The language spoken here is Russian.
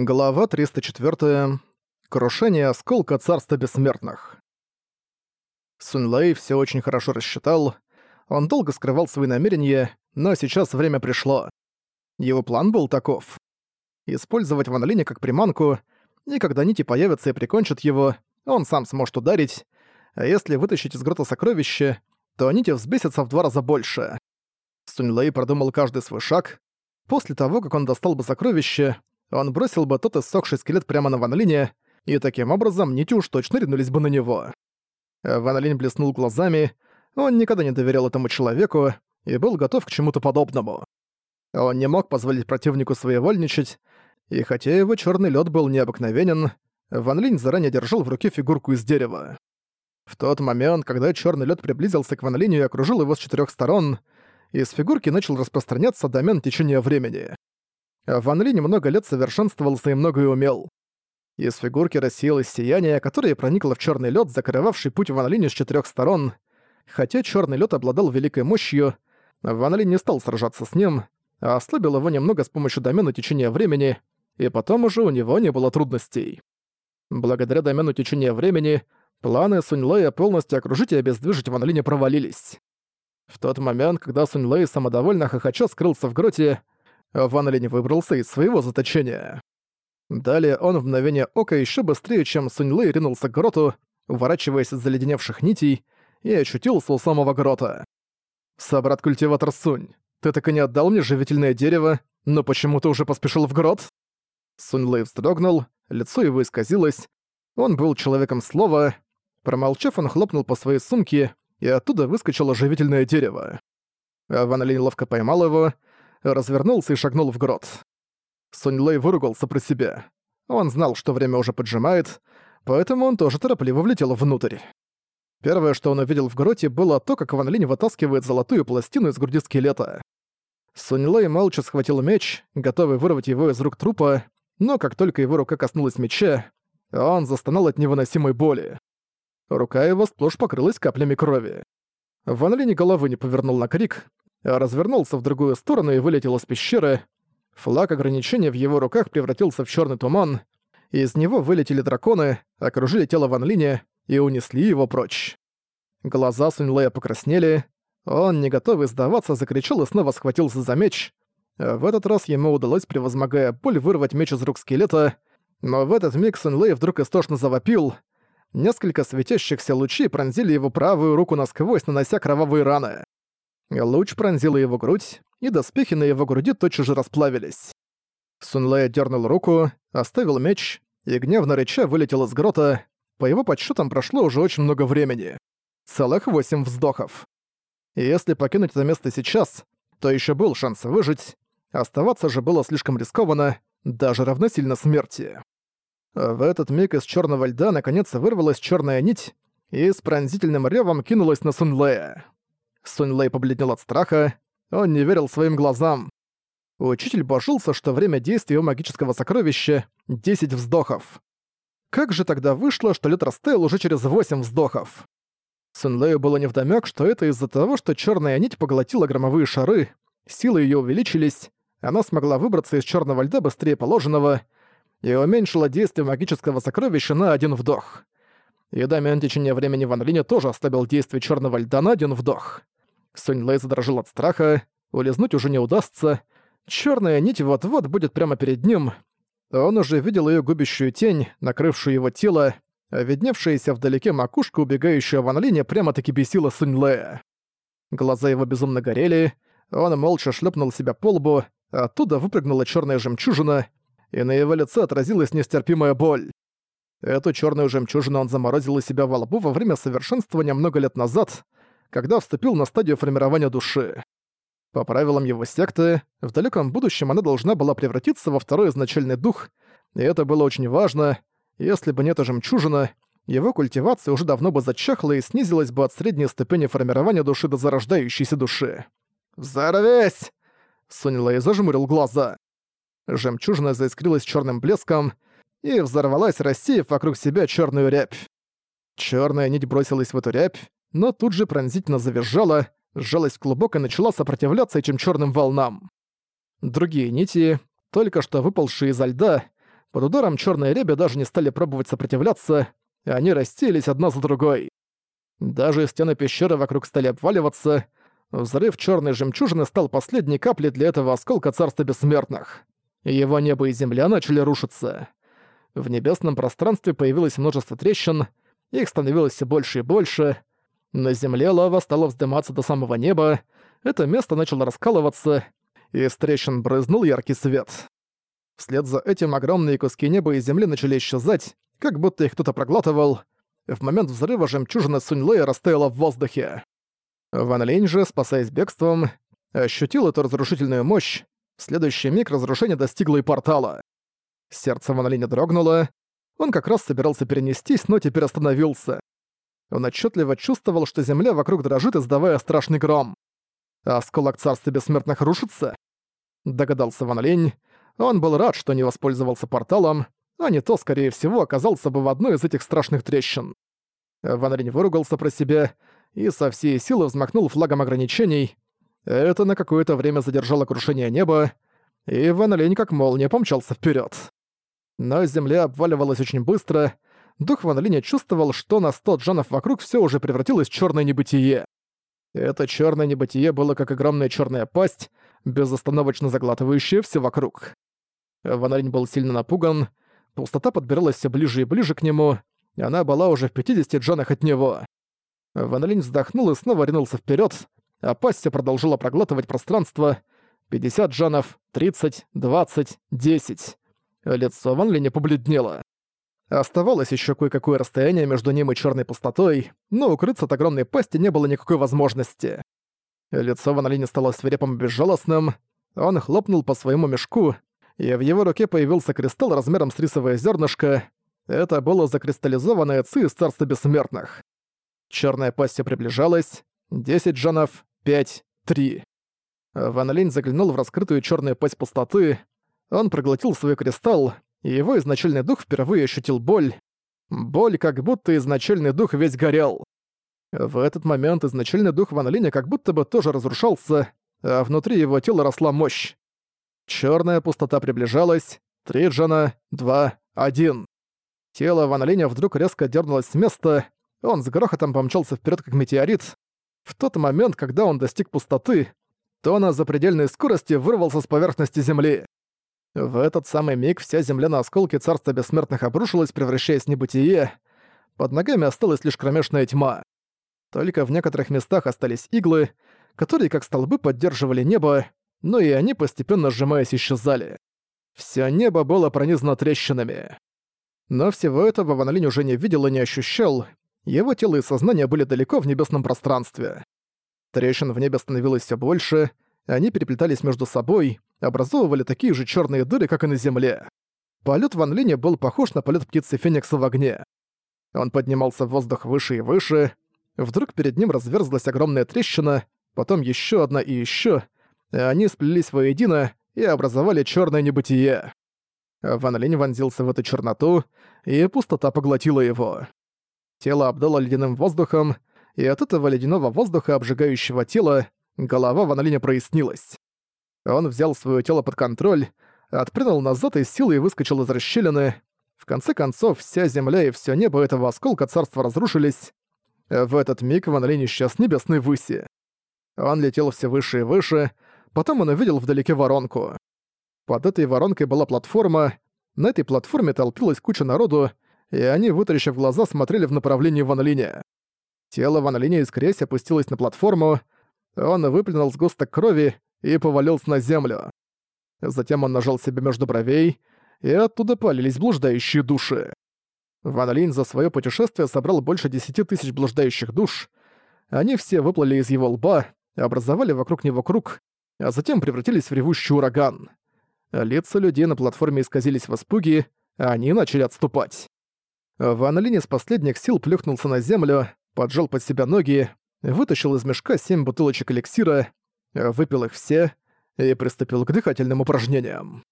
Глава 304. Крушение осколка Царства Бессмертных. Сунлэй все очень хорошо рассчитал. Он долго скрывал свои намерения, но сейчас время пришло. Его план был таков. Использовать Ван Линя как приманку, и когда нити появятся и прикончат его, он сам сможет ударить, а если вытащить из грота сокровище, то нити взбесятся в два раза больше. Сунлэй продумал каждый свой шаг. После того, как он достал бы сокровище, он бросил бы тот иссохший скелет прямо на Ван Линя, и таким образом нити уж точно ринулись бы на него. Ван Линь блеснул глазами, он никогда не доверял этому человеку и был готов к чему-то подобному. Он не мог позволить противнику своевольничать, и хотя его черный лед был необыкновенен, Ван Линь заранее держал в руке фигурку из дерева. В тот момент, когда черный лед приблизился к Ван Линю и окружил его с четырех сторон, из фигурки начал распространяться домен течения времени. Ван Ли немного лет совершенствовался и многое умел. Из фигурки рассеялось сияние, которое проникло в черный лед, закрывавший путь Ван Линю с четырех сторон. Хотя черный лед обладал великой мощью, Ван Ли не стал сражаться с ним, а ослабил его немного с помощью домена течения времени, и потом уже у него не было трудностей. Благодаря домену течения времени, планы Сунь-Лэя полностью окружить и обездвижить Ван Линя провалились. В тот момент, когда Сунь-Лэй самодовольно хохоча скрылся в гроте, Ван Линь выбрался из своего заточения. Далее он в мгновение ока еще быстрее, чем Сунь Лэй ринулся к гроту, уворачиваясь из заледеневших нитей, и очутился у самого грота. «Собрат-культиватор Сунь, ты так и не отдал мне живительное дерево, но почему ты уже поспешил в грот?» Сунь Лэй вздрогнул, лицо его исказилось. Он был человеком слова. Промолчав, он хлопнул по своей сумке, и оттуда выскочило живительное дерево. Ван Линь ловко поймал его, развернулся и шагнул в грот. Сунь Лэй выругался про себя. Он знал, что время уже поджимает, поэтому он тоже торопливо влетел внутрь. Первое, что он увидел в гроте, было то, как Ван Линь вытаскивает золотую пластину из груди скелета. Сунь Лэй молча схватил меч, готовый вырвать его из рук трупа, но как только его рука коснулась меча, он застонал от невыносимой боли. Рука его сплошь покрылась каплями крови. Ван Линь головы не повернул на крик, развернулся в другую сторону и вылетел из пещеры. Флаг ограничения в его руках превратился в черный туман. Из него вылетели драконы, окружили тело Ван Линя и унесли его прочь. Глаза Суньлея покраснели. Он, не готовый сдаваться, закричал и снова схватился за меч. В этот раз ему удалось, превозмогая боль, вырвать меч из рук скелета, но в этот миг Суньлей вдруг истошно завопил. Несколько светящихся лучей пронзили его правую руку насквозь, нанося кровавые раны. Луч пронзил его грудь, и доспехи на его груди тотчас же расплавились. Сунлэй дернул руку, оставил меч и гневно рыча вылетел из грота. По его подсчетам прошло уже очень много времени. Целых восемь вздохов. И если покинуть это место сейчас, то еще был шанс выжить. Оставаться же было слишком рискованно, даже равносильно смерти. В этот миг из черного льда наконец вырвалась черная нить и с пронзительным ревом кинулась на Сунлэя. Сунь Лэй побледнел от страха, он не верил своим глазам. Учитель божился, что время действия магического сокровища — 10 вздохов. Как же тогда вышло, что лед растаял уже через 8 вздохов? Сунлею было невдомёк, что это из-за того, что черная нить поглотила громовые шары, силы ее увеличились, она смогла выбраться из черного льда быстрее положенного и уменьшила действие магического сокровища на один вдох. И домен течения времени Ван Линя тоже оставил действие черного льда на один вдох. Сунь Лэй задрожал от страха, улизнуть уже не удастся. Черная нить вот-вот будет прямо перед ним. Он уже видел ее губящую тень, накрывшую его тело, а видневшаяся вдалеке макушка, убегающая Ван Линя, прямо-таки бесила Сунь Лэя. Глаза его безумно горели, он молча шлепнул себя по лбу, оттуда выпрыгнула черная жемчужина, и на его лице отразилась нестерпимая боль. Эту черную жемчужину он заморозил у себя во лбу во время совершенствования много лет назад, когда вступил на стадию формирования души. По правилам его секты, в далеком будущем она должна была превратиться во второй изначальный дух, и это было очень важно. Если бы не эта жемчужина, его культивация уже давно бы зачахла и снизилась бы от средней ступени формирования души до зарождающейся души. «Взорвись!» Сунь Лэй зажмурил глаза. Жемчужина заискрилась черным блеском и взорвалась, рассеяв вокруг себя черную рябь. Черная нить бросилась в эту рябь, но тут же пронзительно завизжала, сжалась в клубок и начала сопротивляться этим черным волнам. Другие нити, только что выпалшие изо льда, Под ударом черной реби даже не стали пробовать сопротивляться, и они растелись одна за другой. Даже стены пещеры вокруг стали обваливаться. Взрыв черной жемчужины стал последней каплей для этого осколка царства бессмертных. Его небо и земля начали рушиться. В небесном пространстве появилось множество трещин, их становилось все больше и больше. На земле лава стала вздыматься до самого неба, это место начало раскалываться, и из трещин брызнул яркий свет. Вслед за этим огромные куски неба и земли начали исчезать, как будто их кто-то проглатывал. В момент взрыва жемчужина Суньлэя растаяла в воздухе. Ван Линь же, спасаясь бегством, ощутил эту разрушительную мощь. В следующий миг разрушение достигло и портала. Сердце Ван Линя дрогнуло. Он как раз собирался перенестись, но теперь остановился. Он отчетливо чувствовал, что земля вокруг дрожит, издавая страшный гром. А осколок царства бессмертных рушится? Догадался Ван Линь. Он был рад, что не воспользовался порталом, а не то, скорее всего, оказался бы в одной из этих страшных трещин. Ван Линь выругался про себя и со всей силы взмахнул флагом ограничений. Это на какое-то время задержало крушение неба, и Ван Линь как молния помчался вперед. Но земля обваливалась очень быстро, дух Ван Линя чувствовал, что на сто джанов вокруг все уже превратилось в черное небытие. Это черное небытие было как огромная черная пасть, безостановочно заглатывающая все вокруг. Ван был сильно напуган, пустота подбиралась все ближе и ближе к нему, и она была уже в 50 джанах от него. Ван вздохнул и снова ринулся вперед, а пасть продолжила проглатывать пространство. 50 джанов, 30, 20, 10. Лицо Ван Линя побледнело. Оставалось еще кое-какое расстояние между ним и черной пустотой, но укрыться от огромной пасти не было никакой возможности. Лицо Ван Линя стало свирепым и безжалостным. Он хлопнул по своему мешку, и в его руке появился кристалл размером с рисовое зернышко. Это было закристаллизованное ци из Царства Бессмертных. Черная пасть приближалась. Десять джанов, пять, три. Ван Линь заглянул в раскрытую черную пасть пустоты. Он проглотил свой кристалл, его изначальный дух впервые ощутил боль. Боль, как будто изначальный дух весь горел. В этот момент изначальный дух Ван Линя как будто бы тоже разрушался, а внутри его тела росла мощь. Черная пустота приближалась. Три джана, два, один. Тело Ван Линя вдруг резко дернулось с места. Он с грохотом помчался вперед как метеорит. В тот момент, когда он достиг пустоты, то на запредельной скорости вырвался с поверхности Земли. В этот самый миг вся земля на осколке Царства Бессмертных обрушилась, превращаясь в небытие. Под ногами осталась лишь кромешная тьма. Только в некоторых местах остались иглы, которые как столбы поддерживали небо, но и они, постепенно сжимаясь, исчезали. Всё небо было пронизано трещинами. Но всего этого Ван Линь уже не видел и не ощущал, его тело и сознание были далеко в небесном пространстве. Трещин в небе становилось всё больше, они переплетались между собой, образовывали такие же черные дыры, как и на Земле. Полет Ван Линя был похож на полет птицы Феникса в огне. Он поднимался в воздух выше и выше. Вдруг перед ним разверзлась огромная трещина, потом еще одна и еще, они сплелись воедино и образовали черное небытие. Ван Линь вонзился в эту черноту, и пустота поглотила его. Тело обдало ледяным воздухом, и от этого ледяного воздуха, обжигающего тело, голова Линя прояснилась. Он взял свое тело под контроль, отпрыгнул назад и силой выскочил из расщелины. В конце концов, вся земля и все небо этого осколка царства разрушились. В этот миг Ван Линь исчез небесной выси. Он летел все выше и выше, потом он увидел вдалеке воронку. Под этой воронкой была платформа, на этой платформе толпилась куча народу, и они, вытаращив глаза, смотрели в направлении Ван. Тело Ван Линя искрясь опустилось на платформу, он выплюнул сгусток крови и повалился на землю. Затем он нажал себе между бровей, и оттуда полились блуждающие души. Ван Линь за свое путешествие собрал больше десяти тысяч блуждающих душ. Они все выплыли из его лба, образовали вокруг него круг, а затем превратились в ревущий ураган. Лица людей на платформе исказились в испуге, а они начали отступать. Ван Линь из последних сил плюхнулся на землю, поджал под себя ноги, вытащил из мешка семь бутылочек эликсира, выпил их все и приступил к дыхательным упражнениям.